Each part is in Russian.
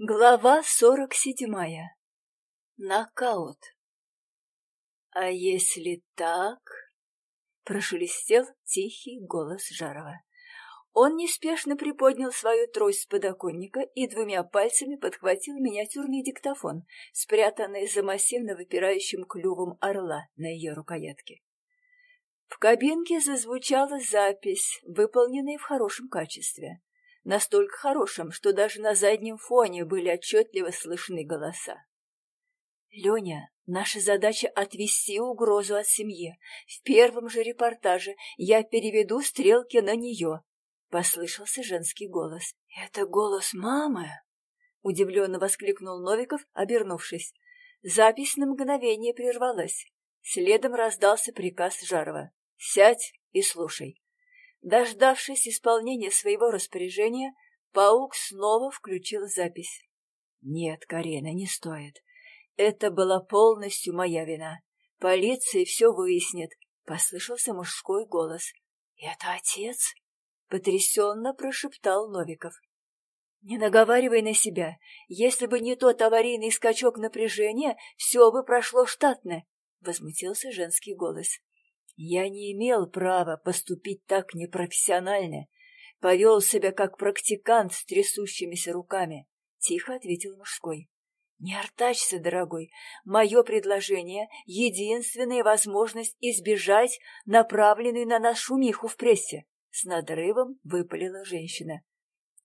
Глава сорок седьмая. Нокаут. «А если так?» — прошелестел тихий голос Жарова. Он неспешно приподнял свою трость с подоконника и двумя пальцами подхватил миниатюрный диктофон, спрятанный за массивно выпирающим клювом орла на ее рукоятке. В кабинке зазвучала запись, выполненная в хорошем качестве настолько хорошим, что даже на заднем фоне были отчетливо слышны голоса. «Леня, наша задача — отвести угрозу от семьи. В первом же репортаже я переведу стрелки на нее», — послышался женский голос. «Это голос мамы?» — удивленно воскликнул Новиков, обернувшись. Запись на мгновение прервалась. Следом раздался приказ Жарова. «Сядь и слушай». Дождавшись исполнения своего распоряжения, паук снова включил запись. «Нет, Карина, не стоит. Это была полностью моя вина. Полиция все выяснит», — послышался мужской голос. «Это отец?» — потрясенно прошептал Новиков. «Не наговаривай на себя. Если бы не тот аварийный скачок напряжения, все бы прошло штатно», — возмутился женский голос. Я не имел права поступить так непрофессионально. Повел себя как практикант с трясущимися руками. Тихо ответил мужской. Не артачься, дорогой. Мое предложение — единственная возможность избежать направленной на нас шумиху в прессе. С надрывом выпалила женщина.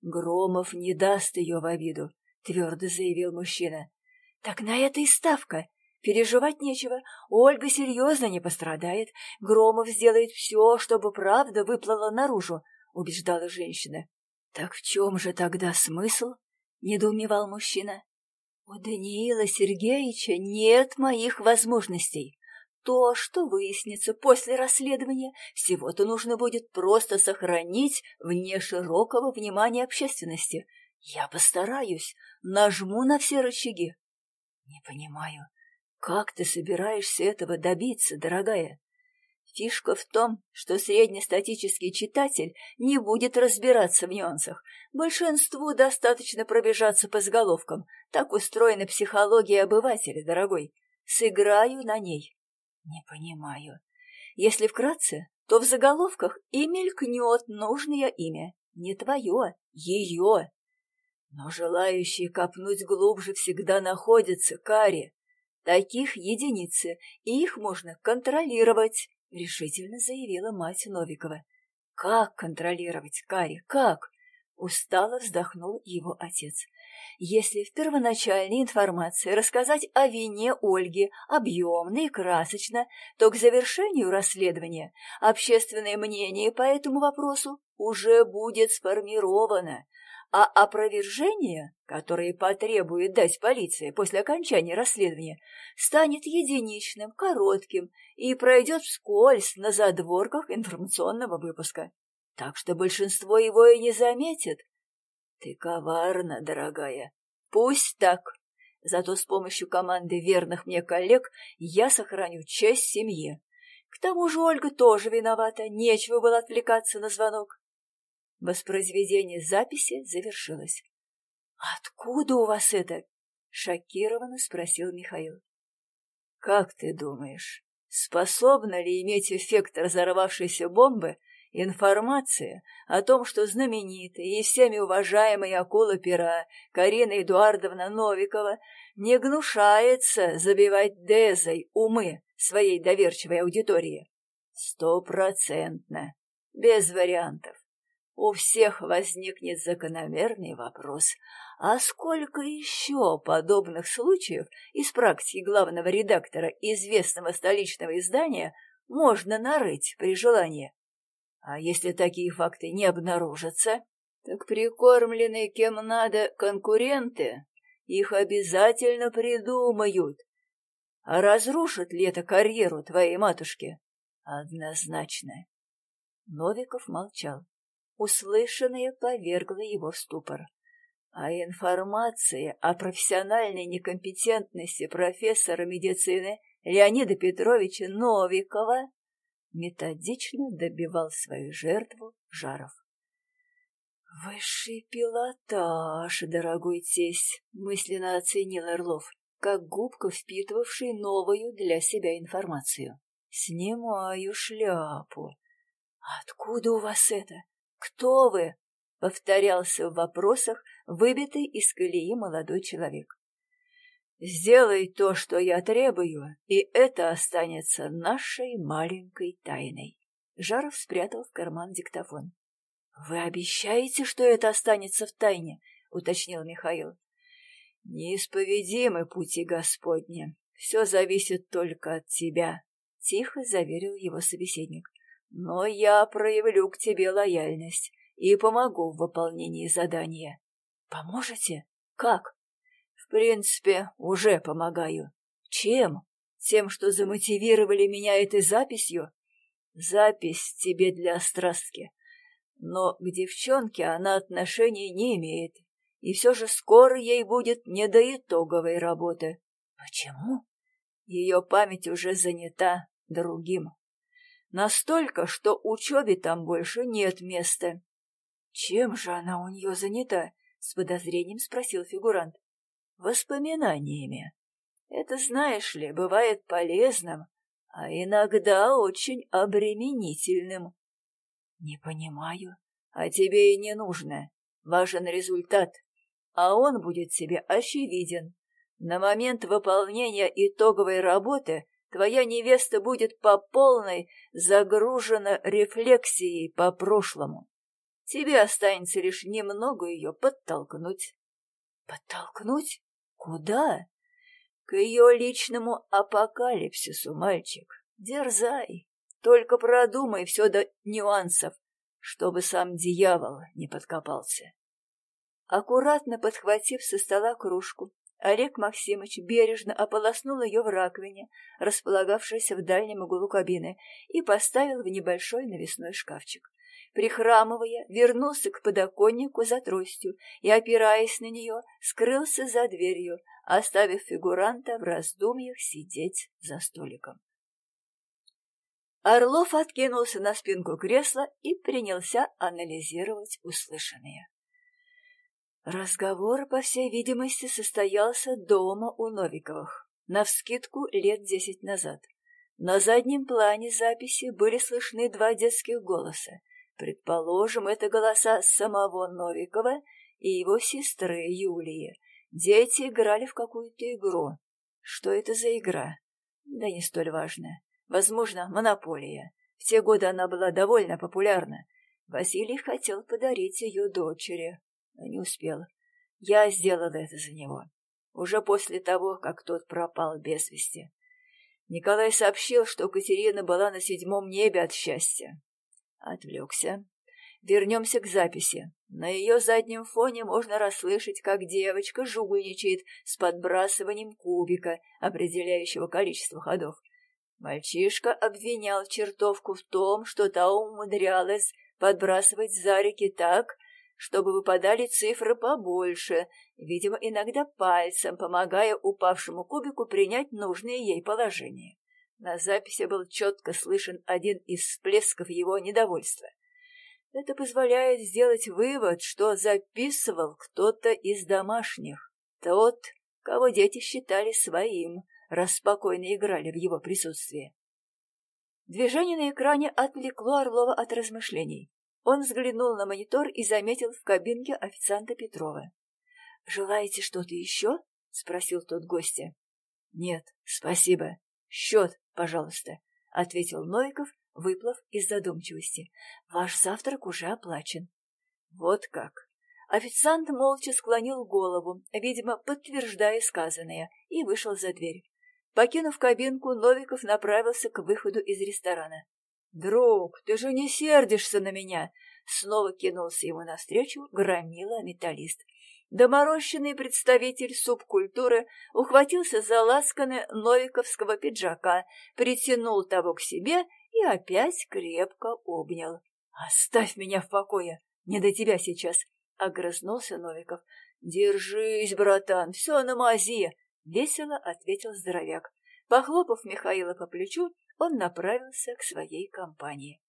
Громов не даст ее в обиду, твердо заявил мужчина. Так на это и ставка. Переживать нечего, Ольга серьезно не пострадает, Громов сделает все, чтобы правда выплыла наружу, — убеждала женщина. — Так в чем же тогда смысл? — недоумевал мужчина. — У Даниила Сергеевича нет моих возможностей. То, что выяснится после расследования, всего-то нужно будет просто сохранить вне широкого внимания общественности. Я постараюсь, нажму на все рычаги. — Не понимаю, как ты собираешься этого добиться, дорогая? Фишка в том, что среднестатический читатель не будет разбираться в нюансах. Большинству достаточно пробежаться по заголовкам. Так устроена психология обывателя, дорогой. Сыграю на ней. Не понимаю. Если вкратце, то в заголовках и мелькнет нужное имя. Не твое, ее. Но желающие копнуть глубже всегда находятся, Кари. Таких единицы, и их можно контролировать, — решительно заявила мать Новикова. — Как контролировать, Кари, как? — устало вздохнул его отец. Если в первоначальной информации рассказать о вине Ольги объемно и красочно, то к завершению расследования общественное мнение по этому вопросу уже будет сформировано, а опровержение, которое потребует дать полиция после окончания расследования, станет единичным, коротким и пройдет вскользь на задворках информационного выпуска. Так что большинство его и не заметит. Ты коварна, дорогая. Пусть так. Зато с помощью команды верных мне коллег я сохраню честь семьи. К тому же Ольга тоже виновата, нечего было отвлекаться на звонок. Воспроизведение записи завершилось. «Откуда у вас это?» — шокированно спросил Михаил. «Как ты думаешь, способна ли иметь эффект разорвавшейся бомбы информация о том, что знаменитая и всеми уважаемая акула пера Карина Эдуардовна Новикова не гнушается забивать дезой умы своей доверчивой аудитории? Стопроцентно, без вариантов у всех возникнет закономерный вопрос, а сколько еще подобных случаев из практики главного редактора известного столичного издания можно нарыть при желании? А если такие факты не обнаружатся, так прикормленные кем надо конкуренты их обязательно придумают. А разрушит ли это карьеру твоей матушки? Однозначно. Новиков молчал. Услышанное повергло его в ступор. А информация о профессиональной некомпетентности профессора медицины Леонида Петровича Новикова методично добивал свою жертву Жаров. «Высший пилотаж, дорогой тесть», — мысленно оценил Орлов, как губка, впитывавший новую для себя информацию. «Снимаю шляпу. Откуда у вас это? Кто вы?» — повторялся в вопросах выбитый из колеи молодой человек. «Сделай то, что я требую, и это останется нашей маленькой тайной». Жаров спрятал в карман диктофон. «Вы обещаете, что это останется в тайне?» — уточнил Михаил. «Неисповедимы пути Господни. Все зависит только от тебя», — тихо заверил его собеседник. «Но я проявлю к тебе лояльность и помогу в выполнении задания». «Поможете? Как?» «В принципе, уже помогаю». «Чем? Тем, что замотивировали меня этой записью?» «Запись тебе для страстки но к девчонке она отношения не имеет, и все же скоро ей будет не до итоговой работы. Почему? Ее память уже занята другим. Настолько, что учебе там больше нет места. Чем же она у нее занята? С подозрением спросил фигурант. Воспоминаниями. Это, знаешь ли, бывает полезным, а иногда очень обременительным. Не понимаю. А тебе и не нужно. Важен результат. А он будет тебе очевиден. На момент выполнения итоговой работы твоя невеста будет по полной загружена рефлексией по прошлому. Тебе останется лишь немного ее подтолкнуть. Подтолкнуть? Куда? К ее личному апокалипсису, мальчик. Дерзай. Только продумай все до нюансов, чтобы сам дьявол не подкопался. Аккуратно подхватив со стола кружку, Олег Максимович бережно ополоснул ее в раковине, располагавшейся в дальнем углу кабины, и поставил в небольшой навесной шкафчик. Прихрамывая, вернулся к подоконнику за тростью и, опираясь на нее, скрылся за дверью, оставив фигуранта в раздумьях сидеть за столиком. Орлов откинулся на спинку кресла и принялся анализировать услышанное. Разговор, по всей видимости, состоялся дома у Новиковых, навскидку лет десять назад. На заднем плане записи были слышны два детских голоса. Предположим, это голоса самого Новикова и его сестры Юлии. Дети играли в какую-то игру. Что это за игра? Да не столь важно. Возможно, монополия. В те годы она была довольно популярна. Василий хотел подарить ее дочери, но не успел. Я сделала это за него. Уже после того, как тот пропал без вести. Николай сообщил, что Катерина была на седьмом небе от счастья. Отвлекся. Вернемся к записи. На ее заднем фоне можно расслышать, как девочка жульничает с подбрасыванием кубика, определяющего количество ходов. Мальчишка обвинял чертовку в том, что та умудрялась подбрасывать зарики так, чтобы выпадали цифры побольше, видимо, иногда пальцем, помогая упавшему кубику принять нужное ей положение. На записи был четко слышен один из всплесков его недовольства. Это позволяет сделать вывод, что записывал кто-то из домашних, тот, кого дети считали своим, раз спокойно играли в его присутствии. Движение на экране отвлекло Орлова от размышлений. Он взглянул на монитор и заметил в кабинке официанта Петрова. «Желаете что-то еще?» — спросил тот гостя. «Нет, спасибо. Счет, пожалуйста», — ответил Новиков, выплыв из задумчивости. «Ваш завтрак уже оплачен». «Вот как!» Официант молча склонил голову, видимо, подтверждая сказанное, и вышел за дверь. Покинув кабинку, Новиков направился к выходу из ресторана. «Друг, ты же не сердишься на меня!» Снова кинулся ему навстречу громила-металлист. Доморощенный представитель субкультуры ухватился за ласканы новиковского пиджака, притянул того к себе и опять крепко обнял. «Оставь меня в покое! Не до тебя сейчас!» — огрызнулся Новиков. «Держись, братан, все на мази!» — весело ответил здоровяк. Похлопав Михаила по плечу, он направился к своей компании.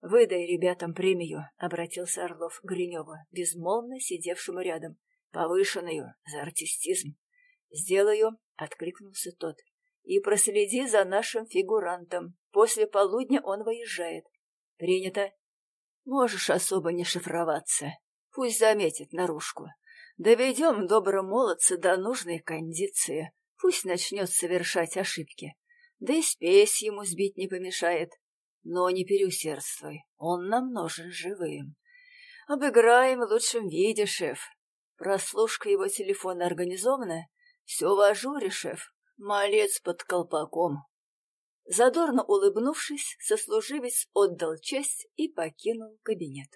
«Выдай ребятам премию», — обратился Орлов к Гриневу, безмолвно сидевшему рядом. «Повышенную за артистизм». «Сделаю», — откликнулся тот. «И проследи за нашим фигурантом. После полудня он выезжает». «Принято». «Можешь особо не шифроваться. Пусть заметит наружку. Доведем доброго молодца до нужной кондиции. Пусть начнет совершать ошибки. Да и спесь ему сбить не помешает. Но не переусердствуй, он нам нужен живым. Обыграем в лучшем виде, шеф. Прослушка его телефона организована? Все в ажуре, шеф. Малец под колпаком. Задорно улыбнувшись, сослуживец отдал честь и покинул кабинет.